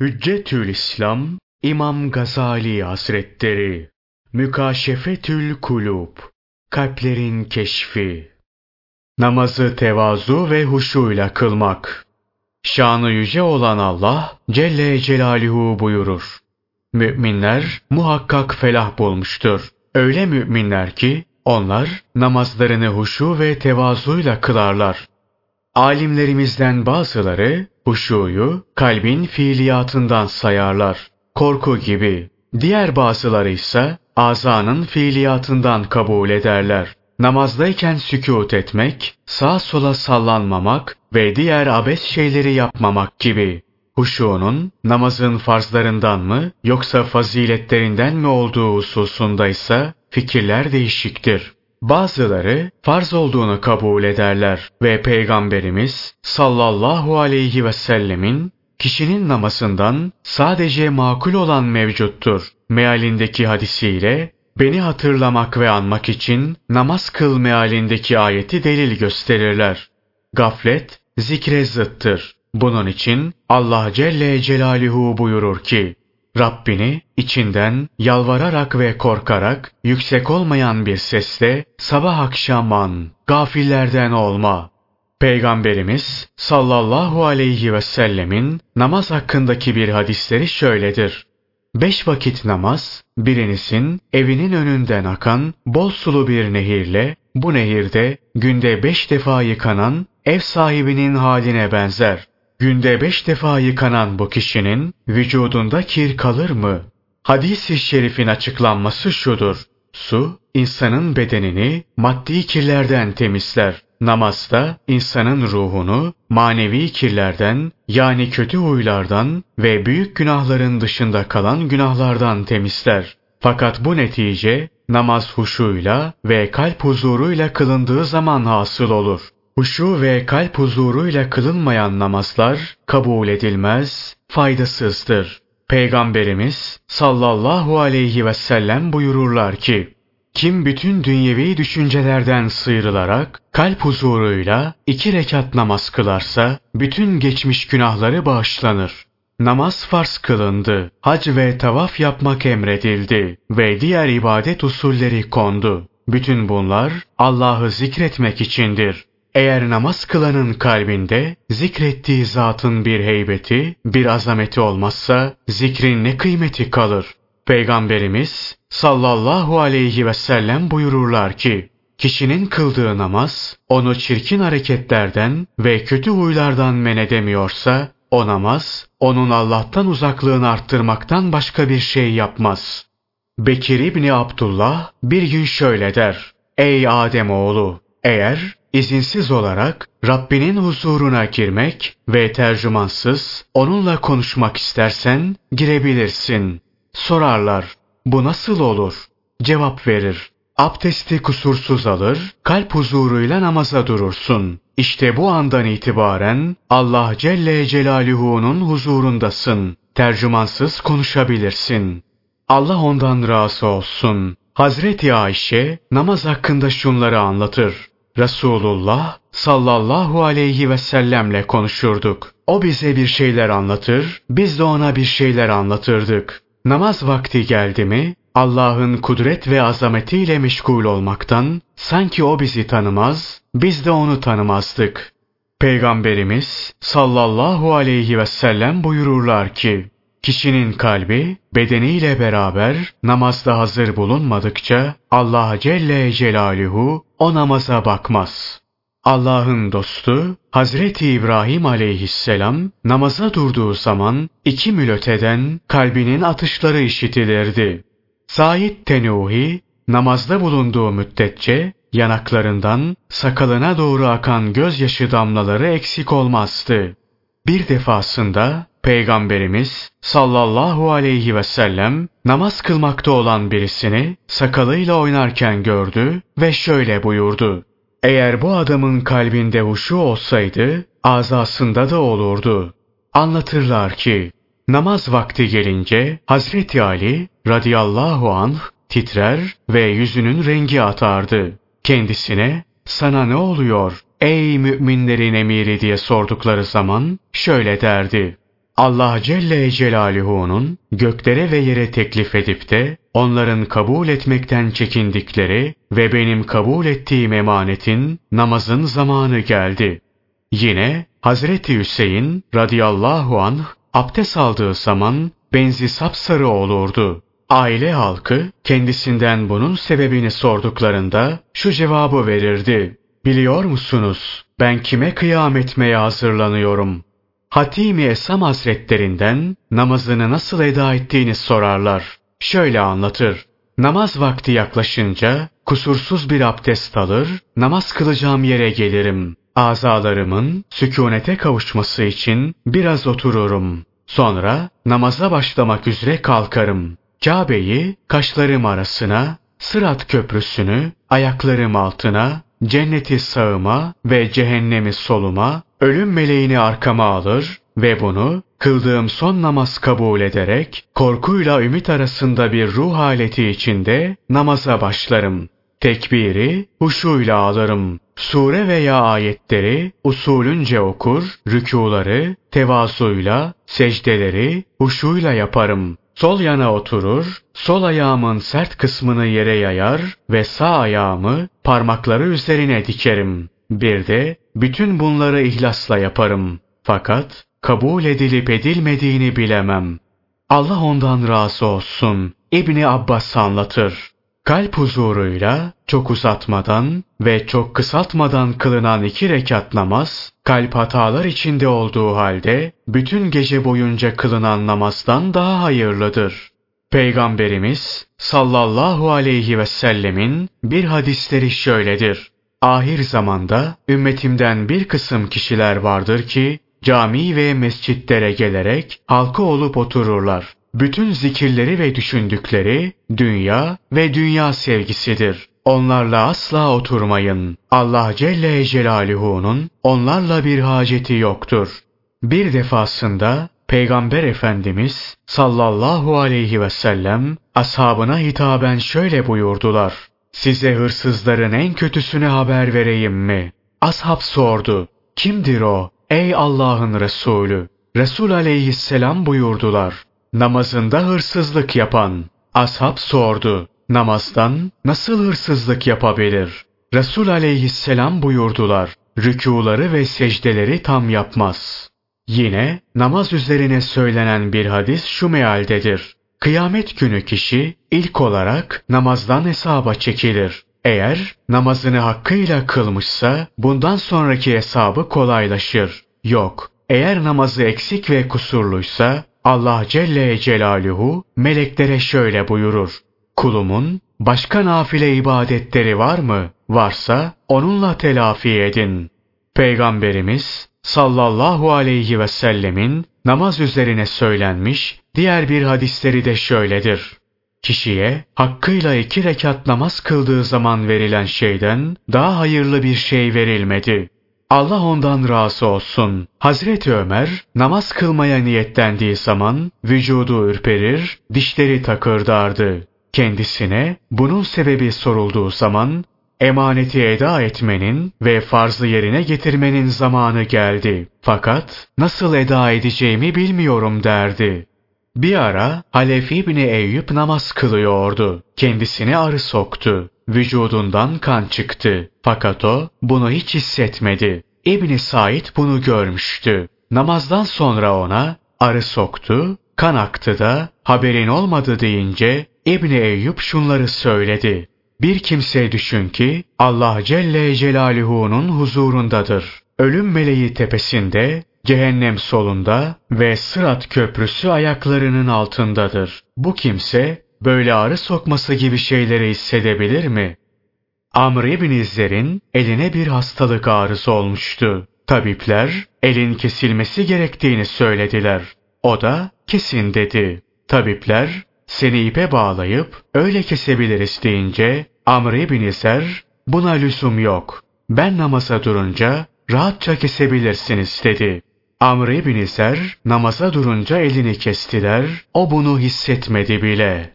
Hüccetül İslam İmam Gazali Hazretleri Mükaşefetül Kulub Kalplerin Keşfi Namazı tevazu ve huşuyla kılmak Şanı yüce olan Allah Celle Celaluhu buyurur. Müminler muhakkak felah bulmuştur. Öyle müminler ki onlar namazlarını huşu ve tevazuyla kılarlar. Alimlerimizden bazıları huşuyu kalbin fiiliyatından sayarlar. Korku gibi. Diğer bazıları ise azanın fiiliyatından kabul ederler. Namazdayken sükut etmek, sağa sola sallanmamak ve diğer abes şeyleri yapmamak gibi. Huşunun namazın farzlarından mı yoksa faziletlerinden mi olduğu hususunda ise fikirler değişiktir. Bazıları farz olduğunu kabul ederler ve Peygamberimiz sallallahu aleyhi ve sellemin kişinin namazından sadece makul olan mevcuttur. Mealindeki hadisiyle beni hatırlamak ve anmak için namaz kıl mealindeki ayeti delil gösterirler. Gaflet zikre zıttır. Bunun için Allah Celle Celaluhu buyurur ki Rabbini içinden yalvararak ve korkarak yüksek olmayan bir sesle sabah akşam an, gafillerden olma. Peygamberimiz sallallahu aleyhi ve sellemin namaz hakkındaki bir hadisleri şöyledir. Beş vakit namaz, birinizin evinin önünden akan bol sulu bir nehirle, bu nehirde günde beş defa yıkanan ev sahibinin haline benzer. Günde beş defa yıkanan bu kişinin vücudunda kir kalır mı? Hadis-i şerifin açıklanması şudur. Su, insanın bedenini maddi kirlerden temizler. Namaz da insanın ruhunu manevi kirlerden yani kötü huylardan ve büyük günahların dışında kalan günahlardan temizler. Fakat bu netice namaz huşuyla ve kalp huzuruyla kılındığı zaman hasıl olur. Huşu ve kalp huzuruyla kılınmayan namazlar kabul edilmez, faydasızdır. Peygamberimiz sallallahu aleyhi ve sellem buyururlar ki, kim bütün dünyevi düşüncelerden sıyrılarak kalp huzuruyla iki rekat namaz kılarsa bütün geçmiş günahları bağışlanır. Namaz farz kılındı, hac ve tavaf yapmak emredildi ve diğer ibadet usulleri kondu. Bütün bunlar Allah'ı zikretmek içindir. Eğer namaz kılanın kalbinde zikrettiği zatın bir heybeti, bir azameti olmazsa zikrin ne kıymeti kalır? Peygamberimiz sallallahu aleyhi ve sellem buyururlar ki, kişinin kıldığı namaz onu çirkin hareketlerden ve kötü huylardan men edemiyorsa, o namaz onun Allah'tan uzaklığını arttırmaktan başka bir şey yapmaz. Bekir İbni Abdullah bir gün şöyle der. Ey Adem oğlu, eğer izinsiz olarak Rabbinin huzuruna girmek ve tercümansız onunla konuşmak istersen girebilirsin. Sorarlar, bu nasıl olur? Cevap verir. Abdesti kusursuz alır, kalp huzuruyla namaza durursun. İşte bu andan itibaren Allah Celle Celaluhu'nun huzurundasın. Tercümansız konuşabilirsin. Allah ondan razı olsun. Hazreti Ayşe namaz hakkında şunları anlatır. Resulullah sallallahu aleyhi ve sellemle konuşurduk. O bize bir şeyler anlatır, biz de ona bir şeyler anlatırdık. Namaz vakti geldi mi, Allah'ın kudret ve azametiyle meşgul olmaktan, sanki o bizi tanımaz, biz de onu tanımazdık. Peygamberimiz sallallahu aleyhi ve sellem buyururlar ki, Kişinin kalbi bedeniyle beraber namazda hazır bulunmadıkça Allah Celle Celaluhu o namaza bakmaz. Allah'ın dostu Hazreti İbrahim aleyhisselam namaza durduğu zaman iki mil kalbinin atışları işitilirdi. Said Tenuhi namazda bulunduğu müddetçe yanaklarından sakalına doğru akan gözyaşı damlaları eksik olmazdı. Bir defasında Peygamberimiz sallallahu aleyhi ve sellem namaz kılmakta olan birisini sakalıyla oynarken gördü ve şöyle buyurdu. Eğer bu adamın kalbinde huşu olsaydı azasında da olurdu. Anlatırlar ki namaz vakti gelince Hazreti Ali radıyallahu anh titrer ve yüzünün rengi atardı. Kendisine sana ne oluyor ey müminlerin emiri diye sordukları zaman şöyle derdi. Allah Celle Celaluhu'nun göklere ve yere teklif edip de onların kabul etmekten çekindikleri ve benim kabul ettiğim emanetin namazın zamanı geldi. Yine Hazreti Hüseyin radıyallahu anh abdest aldığı zaman benzi sapsarı olurdu. Aile halkı kendisinden bunun sebebini sorduklarında şu cevabı verirdi. Biliyor musunuz ben kime kıyam etmeye hazırlanıyorum? Hatimi Esam Hazretlerinden namazını nasıl eda ettiğini sorarlar. Şöyle anlatır. Namaz vakti yaklaşınca kusursuz bir abdest alır, namaz kılacağım yere gelirim. Azalarımın sükunete kavuşması için biraz otururum. Sonra namaza başlamak üzere kalkarım. Kabe'yi kaşlarım arasına, Sırat köprüsünü ayaklarım altına, cenneti sağıma ve cehennemi soluma, ölüm meleğini arkama alır ve bunu kıldığım son namaz kabul ederek korkuyla ümit arasında bir ruh haleti içinde namaza başlarım. Tekbiri huşuyla alırım. Sure veya ayetleri usulünce okur, rükuları tevazuyla, secdeleri huşuyla yaparım. Sol yana oturur, sol ayağımın sert kısmını yere yayar ve sağ ayağımı parmakları üzerine dikerim. Bir de bütün bunları ihlasla yaparım. Fakat kabul edilip edilmediğini bilemem. Allah ondan razı olsun. İbni Abbas anlatır. Kalp huzuruyla çok uzatmadan ve çok kısaltmadan kılınan iki rekat namaz, kalp hatalar içinde olduğu halde bütün gece boyunca kılınan namazdan daha hayırlıdır. Peygamberimiz sallallahu aleyhi ve sellemin bir hadisleri şöyledir. Ahir zamanda ümmetimden bir kısım kişiler vardır ki cami ve mescitlere gelerek halka olup otururlar. Bütün zikirleri ve düşündükleri dünya ve dünya sevgisidir. Onlarla asla oturmayın. Allah Celle Celaluhu'nun onlarla bir haceti yoktur. Bir defasında Peygamber Efendimiz sallallahu aleyhi ve sellem ashabına hitaben şöyle buyurdular. Size hırsızların en kötüsüne haber vereyim mi? Ashab sordu. Kimdir o? Ey Allah'ın Resulü! Resul aleyhisselam buyurdular. Namazında hırsızlık yapan. Ashab sordu. Namazdan nasıl hırsızlık yapabilir? Resul aleyhisselam buyurdular. Rükuları ve secdeleri tam yapmaz. Yine namaz üzerine söylenen bir hadis şu mealdedir. Kıyamet günü kişi ilk olarak namazdan hesaba çekilir. Eğer namazını hakkıyla kılmışsa bundan sonraki hesabı kolaylaşır. Yok, eğer namazı eksik ve kusurluysa Allah Celle Celaluhu meleklere şöyle buyurur. Kulumun başka nafile ibadetleri var mı? Varsa onunla telafi edin. Peygamberimiz sallallahu aleyhi ve sellemin namaz üzerine söylenmiş diğer bir hadisleri de şöyledir. Kişiye hakkıyla iki rekat namaz kıldığı zaman verilen şeyden daha hayırlı bir şey verilmedi. Allah ondan razı olsun. Hazreti Ömer namaz kılmaya niyetlendiği zaman vücudu ürperir, dişleri takırdardı. Kendisine bunun sebebi sorulduğu zaman emaneti eda etmenin ve farzı yerine getirmenin zamanı geldi. Fakat nasıl eda edeceğimi bilmiyorum derdi. Bir ara Halef İbni Eyüp namaz kılıyordu. Kendisine arı soktu. Vücudundan kan çıktı. Fakat o bunu hiç hissetmedi. İbni Said bunu görmüştü. Namazdan sonra ona arı soktu, kan aktı da haberin olmadı deyince İbni Eyüp şunları söyledi. Bir kimse düşün ki Allah Celle Celaluhu'nun huzurundadır. Ölüm meleği tepesinde, cehennem solunda ve Sırat köprüsü ayaklarının altındadır. Bu kimse böyle arı sokması gibi şeyleri hissedebilir mi? Amr ibn İzzer'in eline bir hastalık ağrısı olmuştu. Tabipler elin kesilmesi gerektiğini söylediler. O da kesin dedi. Tabipler seni ipe bağlayıp öyle kesebiliriz deyince Amr ibn İzzer buna lüzum yok. Ben namaza durunca rahatça kesebilirsiniz dedi. Amr ibn İzzer namaza durunca elini kestiler. O bunu hissetmedi bile.